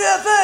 Yeah.